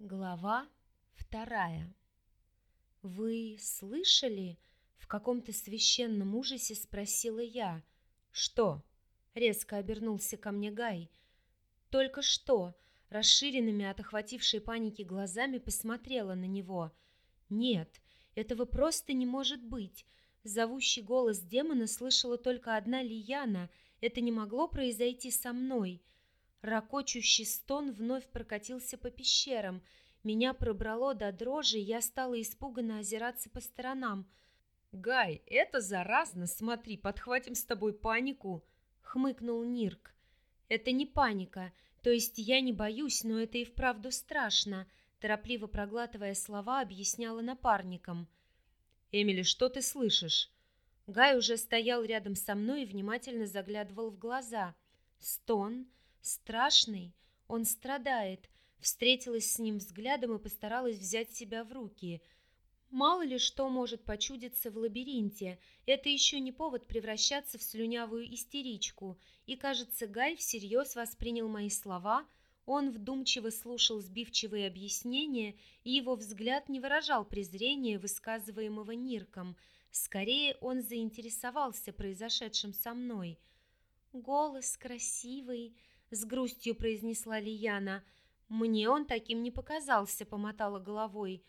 Глава вторая. «Вы слышали?» — в каком-то священном ужасе спросила я. «Что?» — резко обернулся ко мне Гай. «Только что!» — расширенными от охватившей паники глазами посмотрела на него. «Нет, этого просто не может быть!» Зовущий голос демона слышала только одна Лияна. Это не могло произойти со мной. Рокочущий стон вновь прокатился по пещерам. Меня пробрало до дрожи, я стала испуганно озираться по сторонам. «Гай, это заразно! Смотри, подхватим с тобой панику!» — хмыкнул Нирк. «Это не паника, то есть я не боюсь, но это и вправду страшно», торопливо проглатывая слова, объясняла напарникам. «Эмили, что ты слышишь?» Гай уже стоял рядом со мной и внимательно заглядывал в глаза. Стон, страшный, он страдает. Встретилась с ним взглядом и постаралась взять себя в руки. Мало ли что может почудиться в лабиринте, это еще не повод превращаться в слюнявую истеричку. И, кажется, Гай всерьез воспринял мои слова, он вдумчиво слушал сбивчивые объяснения, и его взгляд не выражал презрения, высказываемого Нирком. Скорее, он заинтересовался произошедшим со мной. Голос красивый, с грустью произнесла Лияна. Мне он таким не показался, помотала головой.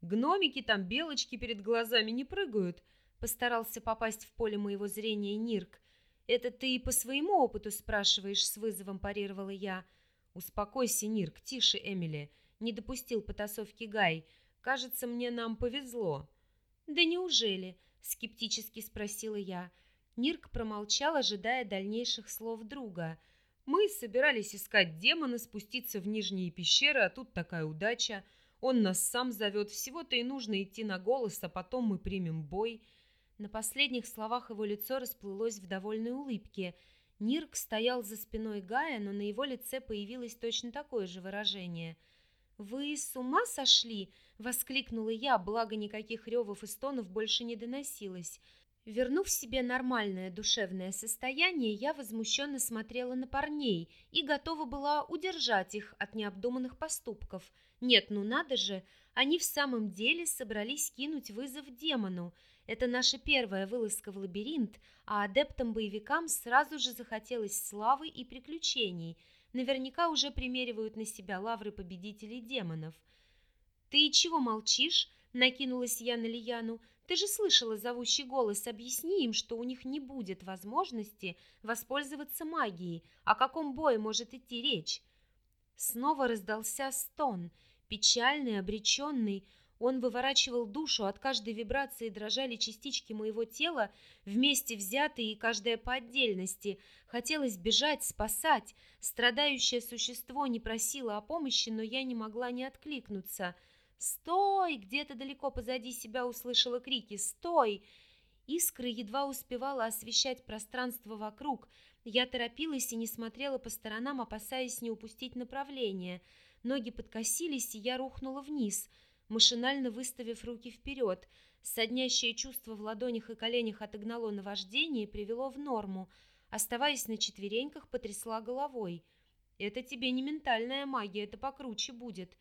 Гномики там белочки перед глазами не прыгают, постарался попасть в поле моего зрения Нирк. Это ты по своему опыту спрашиваешь, с вызовом парировала я. Успокойся, Нирк, тише, Эмили. Не допустил потасовки Гай. Кажется, мне нам повезло. Да неужели? скептически спросила я. Нирк промолчал, ожидая дальнейших слов друга. Мы собирались искать демона, спуститься в нижние пещеры, а тут такая удача. Он нас сам зовет, всего-то и нужно идти на голос, а потом мы примем бой. На последних словах его лицо расплылось в довольной улыбке. Нирк стоял за спиной Гая, но на его лице появилось точно такое же выражение. «Вы с ума сошли?» — воскликнула я, благо никаких ревов и стонов больше не доносилось. Вернув себе нормальное душевное состояние, я возмущенно смотрела на парней и готова была удержать их от необдуманных поступков. Нет, ну надо же, они в самом деле собрались кинуть вызов демону. Это наша первая вылазка в лабиринт, а адептам-боевикам сразу же захотелось славы и приключений. Наверняка уже примеривают на себя лавры победителей демонов. «Ты чего молчишь?» — накинулась я на Лияну. Ты же слышала зовущий голос, объясни им, что у них не будет возможности воспользоваться магией. О каком бое может идти речь? Снова раздался стон, печальный, обреченный. Он выворачивал душу, от каждой вибрации дрожали частички моего тела, вместе взятые и каждая по отдельности. Хотелось бежать, спасать. Страдающее существо не просило о помощи, но я не могла не откликнуться — «Стой!» Где-то далеко позади себя услышала крики «Стой!» Искры едва успевала освещать пространство вокруг. Я торопилась и не смотрела по сторонам, опасаясь не упустить направление. Ноги подкосились, и я рухнула вниз, машинально выставив руки вперед. Соднящее чувство в ладонях и коленях отогнало наваждение и привело в норму. Оставаясь на четвереньках, потрясла головой. «Это тебе не ментальная магия, это покруче будет».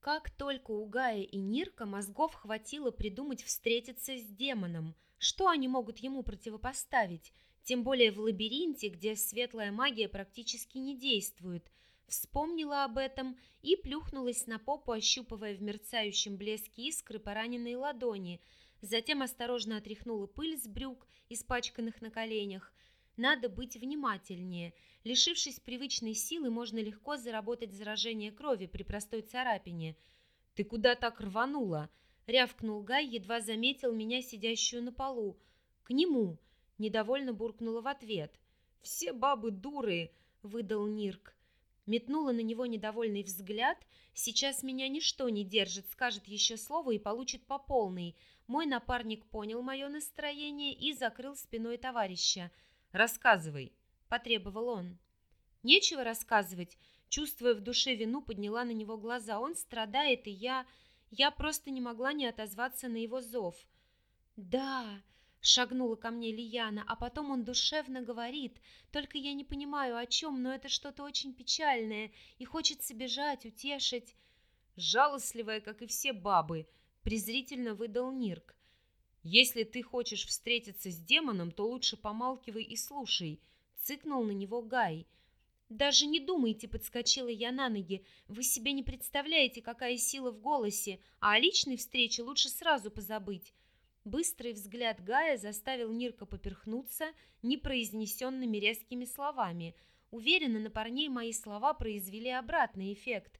Как только у Гая и Нирка мозгов хватило придумать встретиться с демоном, что они могут ему противопоставить, тем более в лабиринте, где светлая магия практически не действует. Вспомнила об этом и плюхнулась на попу, ощупывая в мерцающем блеске искры пораненные ладони, затем осторожно отряхнула пыль с брюк, испачканных на коленях, надо быть внимательнее. Лишившись привычной силы, можно легко заработать заражение крови при простой царапине. «Ты куда так рванула?» — рявкнул Гай, едва заметил меня, сидящую на полу. «К нему!» — недовольно буркнула в ответ. «Все бабы дуры!» — выдал Нирк. Метнула на него недовольный взгляд. Сейчас меня ничто не держит, скажет еще слово и получит по полной. Мой напарник понял мое настроение и закрыл спиной товарища. Рассказывай, потребовал он. Нечего рассказывать. Чувствуя в душе вину, подняла на него глаза. Он страдает, и я... Я просто не могла не отозваться на его зов. «Да», — шагнула ко мне Лияна, а потом он душевно говорит. «Только я не понимаю, о чем, но это что-то очень печальное, и хочется бежать, утешить». жалостливая, как и все бабы, презрительно выдал Нирк. Если ты хочешь встретиться с демоном, то лучше помалкивай и слушай, цыкнул на него Гай. Даже не думайте, подскочила я на ноги. Вы себе не представляете, какая сила в голосе, а о личной встрече лучше сразу позабыть. Быстрый взгляд Гая заставил Нирка поперхнуться непроизнесенными резкими словами. Уверена, на парней мои слова произвели обратный эффект.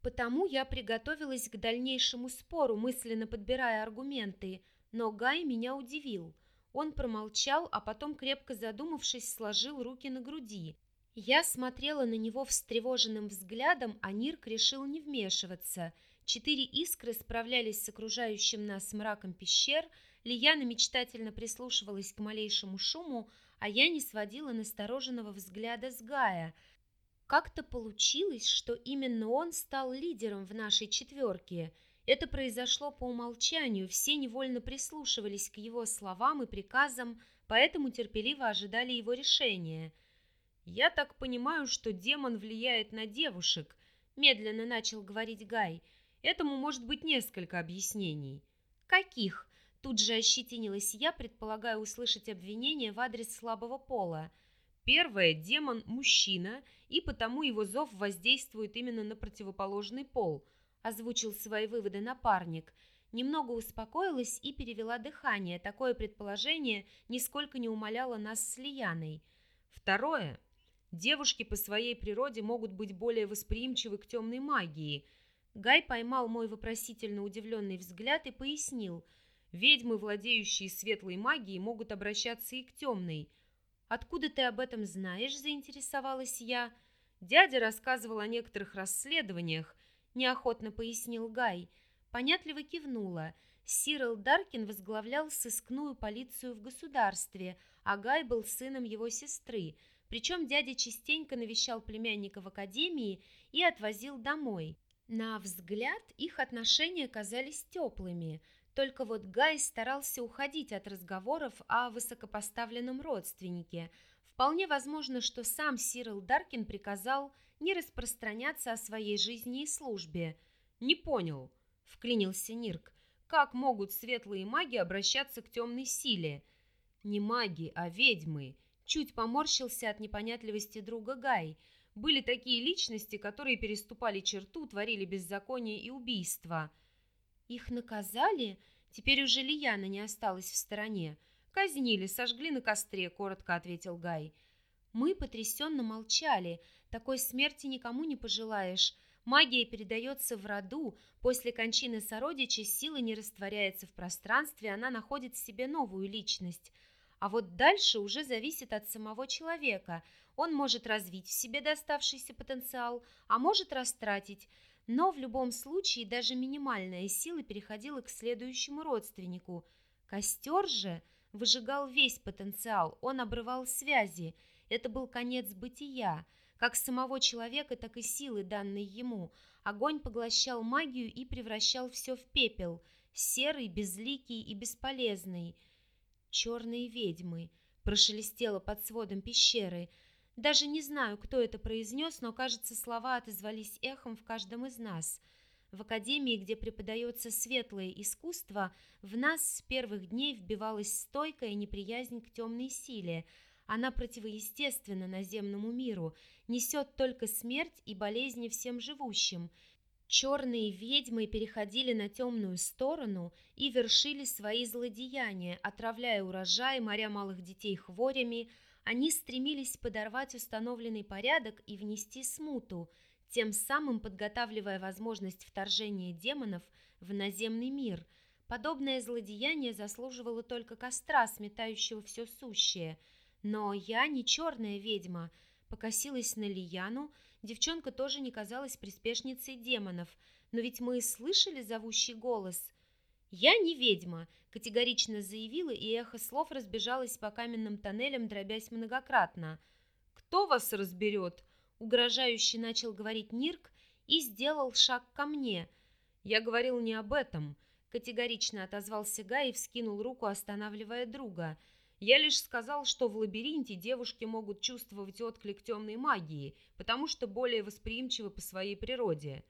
Потому я приготовилась к дальнейшему спору, мысленно подбирая аргументы. Но Гай меня удивил. Он промолчал, а потом, крепко задумавшись, сложил руки на груди. Я смотрела на него встревоженным взглядом, а Нирк решил не вмешиваться – Четыре искры справлялись с окружающим нас мраком пещер, Лияна мечтательно прислушивалась к малейшему шуму, а я не сводила настороженного взгляда с Гая. Как-то получилось, что именно он стал лидером в нашей четверке. Это произошло по умолчанию, все невольно прислушивались к его словам и приказам, поэтому терпеливо ожидали его решения. «Я так понимаю, что демон влияет на девушек», — медленно начал говорить Гай — Этому может быть несколько объяснений. Каких? Тут же ощетинилась я, предполагая услышать обвинение в адрес слабого пола. Первое – демон – мужчина, и потому его зов воздействует именно на противоположный пол, озвучил свои выводы напарник. Немного успокоилась и перевела дыхание. Такое предположение нисколько не умаляло нас с Лияной. Второе – девушки по своей природе могут быть более восприимчивы к темной магии – Гай поймал мой вопросительно удивленный взгляд и пояснил. Ведьмы, владеющие светлой магией, могут обращаться и к темной. «Откуда ты об этом знаешь?» – заинтересовалась я. Дядя рассказывал о некоторых расследованиях, неохотно пояснил Гай. Понятливо кивнула. Сирил Даркин возглавлял сыскную полицию в государстве, а Гай был сыном его сестры. Причем дядя частенько навещал племянника в академии и отвозил домой. На взгляд их отношения казались теплыми, только вот Гай старался уходить от разговоров о высокопоставленном родственнике. Вполне возможно, что сам Сирил Даркин приказал не распространяться о своей жизни и службе. «Не понял», — вклинился Нирк, «как могут светлые маги обращаться к темной силе?» «Не маги, а ведьмы», — чуть поморщился от непонятливости друга Гай — были такие личности, которые переступали черту, творили беззаконие и убийства. Их наказали? Теперь уже Лияна не осталась в стороне. Казнили, сожгли на костре, коротко ответил Гай. Мы потрясенно молчали. Такой смерти никому не пожелаешь. Магия передается в роду. После кончины сородича сила не растворяется в пространстве, она находит в себе новую личность. А вот дальше уже зависит от самого человека – он может развить в себе доставшийся потенциал, а может растратить, но в любом случае даже минимальная сила переходила к следующему родственнику. Костер же выжигал весь потенциал, он обрывал связи. Это был конец бытия, как самого человека, так и силы, данной ему. Огонь поглощал магию и превращал все в пепел, серый, безликий и бесполезный. «Черные ведьмы», прошелестело под сводом пещеры – даже не знаю, кто это произнес, но, кажется, слова отозвались эхом в каждом из нас. В академии, где преподается светлое искусство, в нас с первых дней вбивалась стойкая неприязнь к темной силе. Она противоестественна наземному миру, несет только смерть и болезни всем живущим. Черные ведьмы переходили на темную сторону и вершили свои злодеяния, отравляя урожай, моря малых детей хворями, они стремились подорвать установленный порядок и внести смуту, тем самым подготавливая возможность вторжения демонов в наземный мир. Подобное злодеяние заслуживало только костра, сметающего все сущее. Но я не черная ведьма. Покосилась на Лияну, девчонка тоже не казалась приспешницей демонов, но ведь мы слышали зовущий голос. «Я не ведьма», – категорично заявила, и эхо слов разбежалось по каменным тоннелям, дробясь многократно. «Кто вас разберет?» – угрожающе начал говорить Нирк и сделал шаг ко мне. «Я говорил не об этом», – категорично отозвался Гай и вскинул руку, останавливая друга. «Я лишь сказал, что в лабиринте девушки могут чувствовать отклик темной магии, потому что более восприимчивы по своей природе».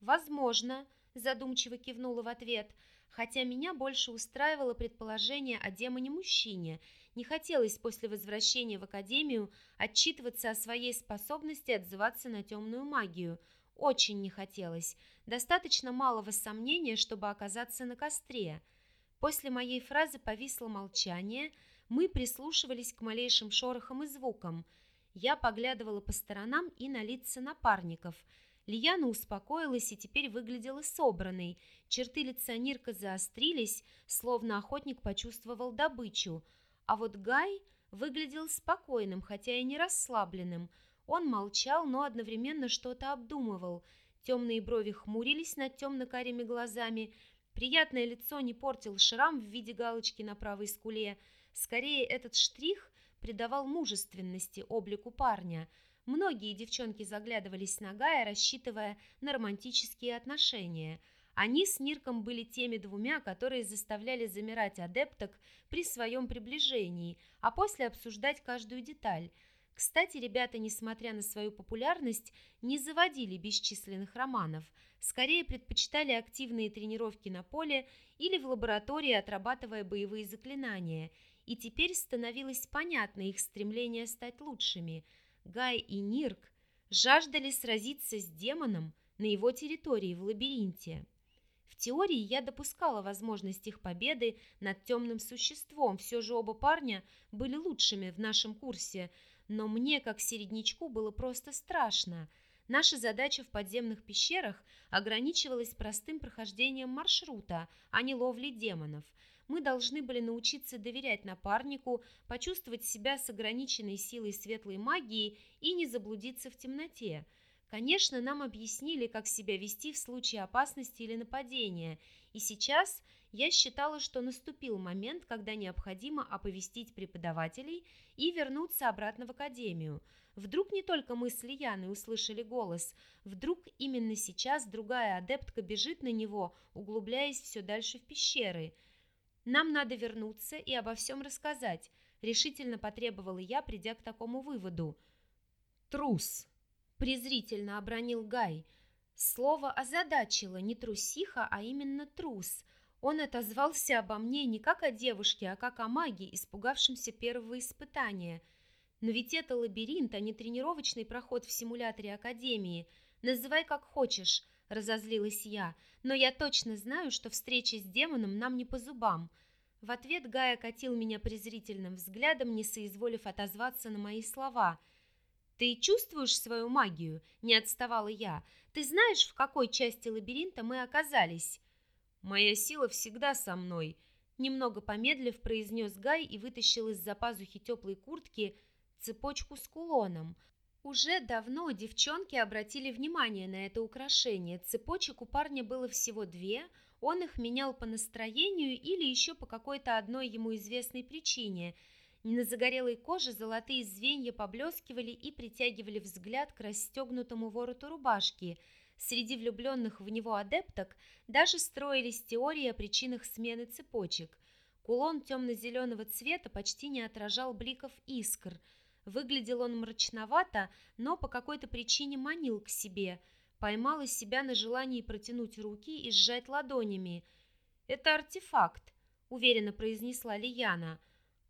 Возможно, задумчиво кивнула в ответ, хотя меня больше устраивало предположение о демоне-мужчине. Не хотелось после возвращения в академию отчитываться о своей способности отзываться на темную магию. Очень не хотелось. Достаточно малого сомнения, чтобы оказаться на костре. После моей фразы повисло молчание. Мы прислушивались к малейшим шорохам и звукам. Я поглядывала по сторонам и на лица напарников – Лияна успокоилась и теперь выглядела собранной. Черты лица Нирка заострились, словно охотник почувствовал добычу. А вот Гай выглядел спокойным, хотя и не расслабленным. Он молчал, но одновременно что-то обдумывал. Темные брови хмурились над темно-карими глазами. Приятное лицо не портил шрам в виде галочки на правой скуле. Скорее, этот штрих придавал мужественности облику парня – Многие девчонки заглядывались на Гая, рассчитывая на романтические отношения. Они с Нирком были теми двумя, которые заставляли замирать адепток при своем приближении, а после обсуждать каждую деталь. Кстати, ребята, несмотря на свою популярность, не заводили бесчисленных романов, скорее предпочитали активные тренировки на поле или в лаборатории, отрабатывая боевые заклинания. И теперь становилось понятно их стремление стать лучшими – Гай и Нирк жаждали сразиться с демоном на его территории в лабиринте. В теории я допускала возможность их победы над темным существом, все же оба парня были лучшими в нашем курсе, но мне, как середнячку, было просто страшно. Наша задача в подземных пещерах ограничивалась простым прохождением маршрута, а не ловлей демонов – мы должны были научиться доверять напарнику, почувствовать себя с ограниченной силой светлой магии и не заблудиться в темноте. Конечно, нам объяснили, как себя вести в случае опасности или нападения, и сейчас я считала, что наступил момент, когда необходимо оповестить преподавателей и вернуться обратно в академию. Вдруг не только мы с Лияной услышали голос, вдруг именно сейчас другая адептка бежит на него, углубляясь все дальше в пещеры – нам надо вернуться и обо всем рассказать, решительно потребовала я, придя к такому выводу. Трус, презрительно обронил Гай. Слово озадачило не трусиха, а именно трус. Он отозвался обо мне не как о девушке, а как о маге, испугавшемся первого испытания. Но ведь это лабиринт, а не тренировочный проход в симуляторе Академии. Называй как хочешь, разозлилась я, но я точно знаю, что встреча с демоном нам не по зубам. В ответ Гая катил меня презрительным взглядом, не соизволив отозваться на мои слова. «Ты чувствуешь свою магию?» – не отставала я. «Ты знаешь, в какой части лабиринта мы оказались?» «Моя сила всегда со мной», – немного помедлив произнес Гай и вытащил из-за пазухи теплой куртки цепочку с кулоном – уже давно девчонки обратили внимание на это украшение. Цепочек у парня было всего две, он их менял по настроению или еще по какой-то одной ему известной причине. На загорелой коже золотые звенья поблескивали и притягивали взгляд к расстегнутому вороту рубашки. Среди влюбленных в него адепток даже строились теории о причинах смены цепочек. Кулон темно-зеленого цвета почти не отражал бликов искр – Выглядел он мрачновато, но по какой-то причине манил к себе. Поймала себя на желании протянуть руки и сжать ладонями. «Это артефакт», — уверенно произнесла Лияна.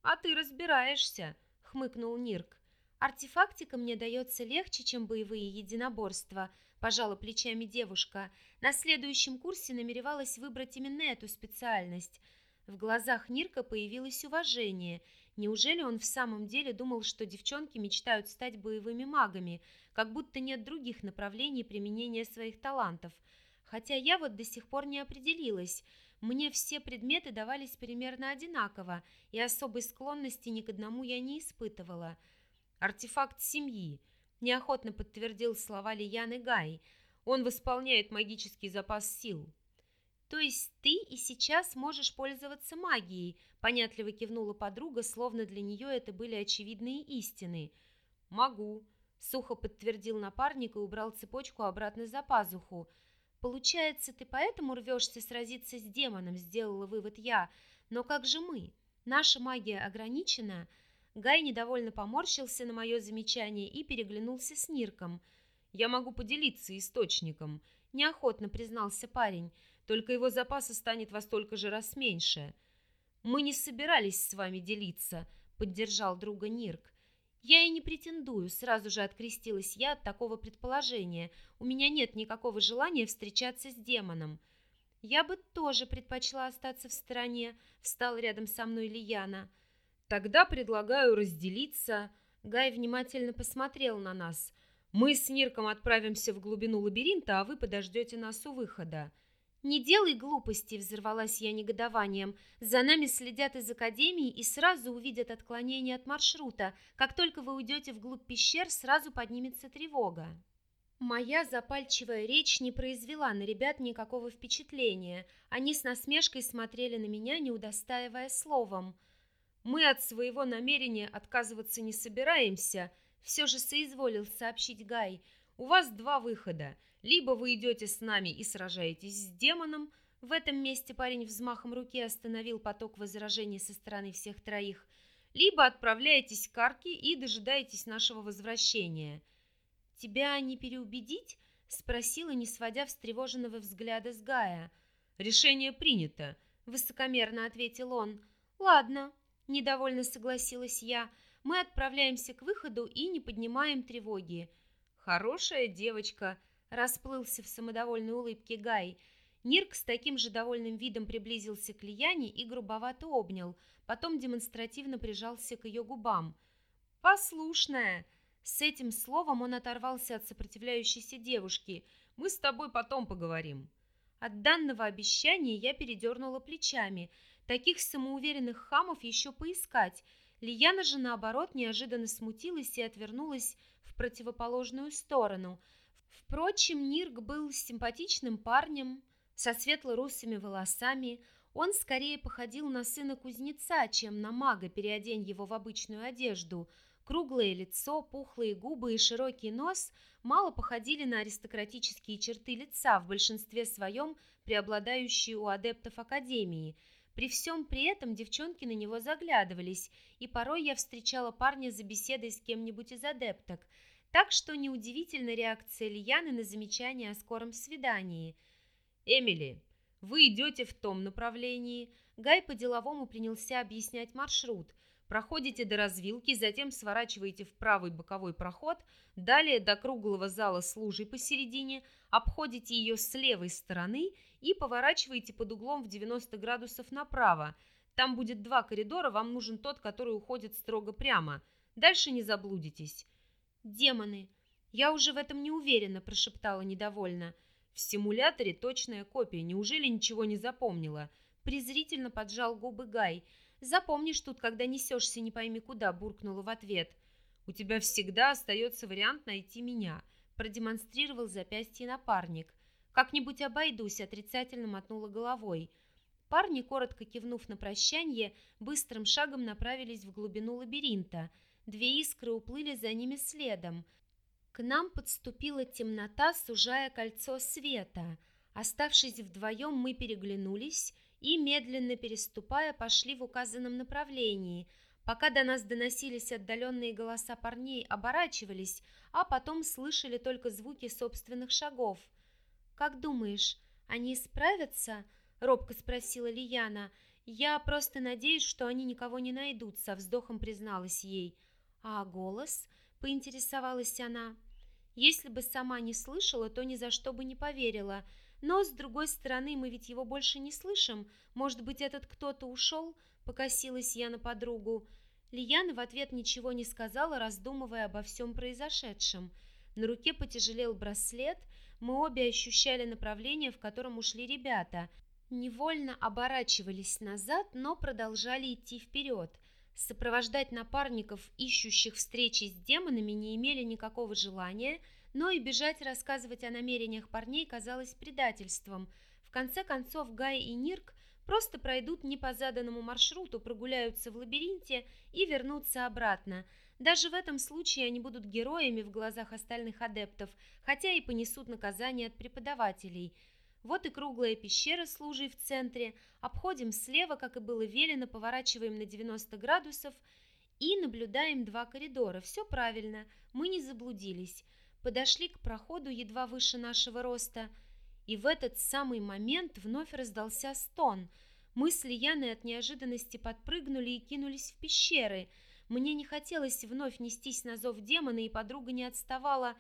«А ты разбираешься», — хмыкнул Нирк. «Артефактика мне дается легче, чем боевые единоборства», — пожала плечами девушка. На следующем курсе намеревалась выбрать именно эту специальность. В глазах Нирка появилось уважение — Неужели он в самом деле думал, что девчонки мечтают стать боевыми магами, как будто нет других направлений применения своих талантов? Хотя я вот до сих пор не определилась. Мне все предметы давались примерно одинаково, и особой склонности ни к одному я не испытывала. Артефакт семьи, неохотно подтвердил слова Лияны Гай. Он восполняет магический запас сил. То есть ты и сейчас можешь пользоваться магией, понятливо кивнула подруга, словно для нее это были очевидные истины. Могу, сухо подтвердил напарник и убрал цепочку обратно за пазуху. Получается, ты поэтому рвешься сразиться с демоном, сделала вывод я. Но как же мы? Наша магия ограничена. Гай недовольно поморщился на мое замечание и переглянулся с Нирком. Я могу поделиться источником. – неохотно признался парень. «Только его запаса станет во столько же раз меньше». «Мы не собирались с вами делиться», – поддержал друга Нирк. «Я и не претендую», – сразу же открестилась я от такого предположения. «У меня нет никакого желания встречаться с демоном». «Я бы тоже предпочла остаться в стороне», – встал рядом со мной Лияна. «Тогда предлагаю разделиться». Гай внимательно посмотрел на нас. «Мы с Нирком отправимся в глубину лабиринта, а вы подождете нас у выхода». «Не делай глупостей!» – взорвалась я негодованием. «За нами следят из Академии и сразу увидят отклонение от маршрута. Как только вы уйдете вглубь пещер, сразу поднимется тревога». Моя запальчивая речь не произвела на ребят никакого впечатления. Они с насмешкой смотрели на меня, не удостаивая словом. «Мы от своего намерения отказываться не собираемся», – все же соизволил сообщить Гай. «У вас два выхода – либо вы идете с нами и сражаетесь с демоном. В этом месте парень взмахом руки остановил поток возражений со стороны всех троих. Либо отправляетесь к арке и дожидаетесь нашего возвращения. «Тебя не переубедить?» – спросила, не сводя встревоженного взгляда с Гая. «Решение принято», – высокомерно ответил он. «Ладно», – недовольно согласилась я. «Мы отправляемся к выходу и не поднимаем тревоги». «Хорошая девочка», Расплылся в самодовольной улыбке Гай. Нирк с таким же довольным видом приблизился к Лияне и грубовато обнял, потом демонстративно прижался к ее губам. «Послушная!» С этим словом он оторвался от сопротивляющейся девушки. «Мы с тобой потом поговорим». От данного обещания я передернула плечами. Таких самоуверенных хамов еще поискать. Лияна же, наоборот, неожиданно смутилась и отвернулась в противоположную сторону – Впрочем, Нирк был симпатичным парнем, со светло-русыми волосами. Он скорее походил на сына кузнеца, чем на мага, переодень его в обычную одежду. Круглое лицо, пухлые губы и широкий нос мало походили на аристократические черты лица, в большинстве своем преобладающие у адептов Академии. При всем при этом девчонки на него заглядывались, и порой я встречала парня за беседой с кем-нибудь из адепток – так что неудивительна реакция Лияны на замечание о скором свидании. «Эмили, вы идете в том направлении». Гай по-деловому принялся объяснять маршрут. Проходите до развилки, затем сворачиваете в правый боковой проход, далее до круглого зала с лужей посередине, обходите ее с левой стороны и поворачиваете под углом в 90 градусов направо. Там будет два коридора, вам нужен тот, который уходит строго прямо. Дальше не заблудитесь. «Демоны! Я уже в этом не уверена», – прошептала недовольно. «В симуляторе точная копия. Неужели ничего не запомнила?» Презрительно поджал губы Гай. «Запомнишь тут, когда несешься не пойми куда», – буркнула в ответ. «У тебя всегда остается вариант найти меня», – продемонстрировал запястье напарник. «Как-нибудь обойдусь», – отрицательно мотнула головой. Парни, коротко кивнув на прощание, быстрым шагом направились в глубину лабиринта – Две искры уплыли за ними следом. К нам подступила темнота, сужая кольцо света. Оставшись вдвоем, мы переглянулись и, медленно переступая, пошли в указанном направлении. Пока до нас доносились отдаленные голоса парней, оборачивались, а потом слышали только звуки собственных шагов. «Как думаешь, они справятся?» — робко спросила Лияна. «Я просто надеюсь, что они никого не найдут», — со вздохом призналась ей. «А голос?» – поинтересовалась она. «Если бы сама не слышала, то ни за что бы не поверила. Но, с другой стороны, мы ведь его больше не слышим. Может быть, этот кто-то ушел?» – покосилась я на подругу. Лияна в ответ ничего не сказала, раздумывая обо всем произошедшем. На руке потяжелел браслет, мы обе ощущали направление, в котором ушли ребята. Невольно оборачивались назад, но продолжали идти вперед – Сопровождать напарников, ищущих встречи с демонами, не имели никакого желания, но и бежать рассказывать о намерениях парней казалось предательством. В конце концов Гай и Нирк просто пройдут не по заданному маршруту, прогуляются в лабиринте и вернутся обратно. Даже в этом случае они будут героями в глазах остальных адептов, хотя и понесут наказание от преподавателей – вот и круглая пещера с лужей в центре. Обходим слева, как и было велено, поворачиваем на 90 градусов и наблюдаем два коридора. Все правильно, мы не заблудились. Подошли к проходу едва выше нашего роста. И в этот самый момент вновь раздался стон. Мысли Яны от неожиданности подпрыгнули и кинулись в пещеры. Мне не хотелось вновь нестись на зов демона, и подруга не отставала.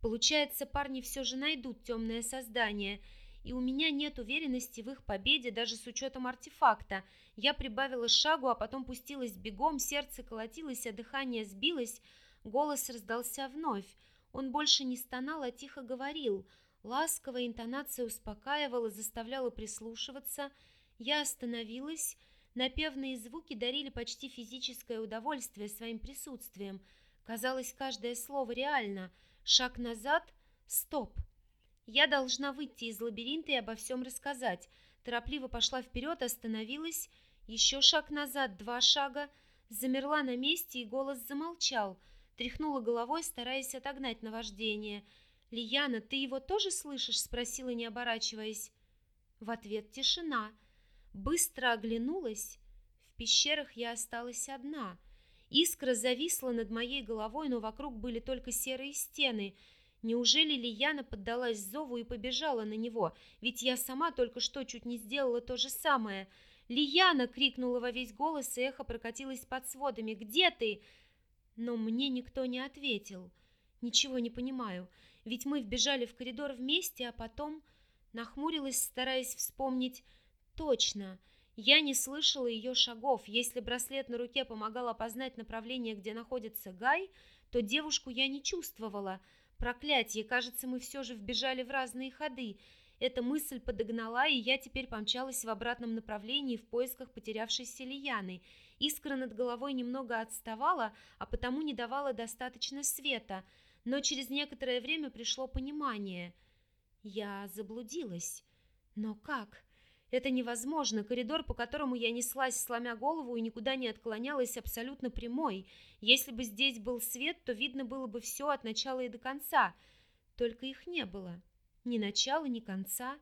Получается, парни все же найдут темное создание — и у меня нет уверенности в их победе даже с учетом артефакта. Я прибавила шагу, а потом пустилась бегом, сердце колотилось, а дыхание сбилось. Голос раздался вновь. Он больше не стонал, а тихо говорил. Ласковая интонация успокаивала, заставляла прислушиваться. Я остановилась. Напевные звуки дарили почти физическое удовольствие своим присутствием. Казалось, каждое слово реально. Шаг назад — стоп. Я должна выйти из лабиринта и обо всем рассказать. Торопливо пошла вперед, остановилась. Еще шаг назад, два шага. Замерла на месте, и голос замолчал. Тряхнула головой, стараясь отогнать наваждение. «Лияна, ты его тоже слышишь?» — спросила, не оборачиваясь. В ответ тишина. Быстро оглянулась. В пещерах я осталась одна. Искра зависла над моей головой, но вокруг были только серые стены — Неужели Лияна поддалась зову и побежала на него? Ведь я сама только что чуть не сделала то же самое. «Лияна!» — крикнула во весь голос, и эхо прокатилось под сводами. «Где ты?» Но мне никто не ответил. Ничего не понимаю. Ведь мы вбежали в коридор вместе, а потом... Нахмурилась, стараясь вспомнить. Точно. Я не слышала ее шагов. Если браслет на руке помогал опознать направление, где находится Гай, то девушку я не чувствовала — Проклятие, кажется, мы все же вбежали в разные ходы. Эта мысль подогнала, и я теперь помчалась в обратном направлении в поисках потерявшейся Лияны. Искра над головой немного отставала, а потому не давала достаточно света. Но через некоторое время пришло понимание. Я заблудилась. Но как? Это невозможно. Коридор, по которому я неслась, сломя голову и никуда не отклонялась, абсолютно прямой. Если бы здесь был свет, то видно было бы все от начала и до конца. Только их не было. Ни начала, ни конца.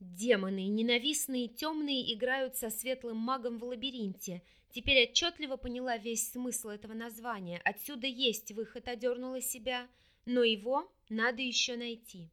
Демоны, ненавистные темные, играют со светлым магом в лабиринте. Теперь отчетливо поняла весь смысл этого названия. Отсюда есть выход, одернула себя. Но его надо еще найти.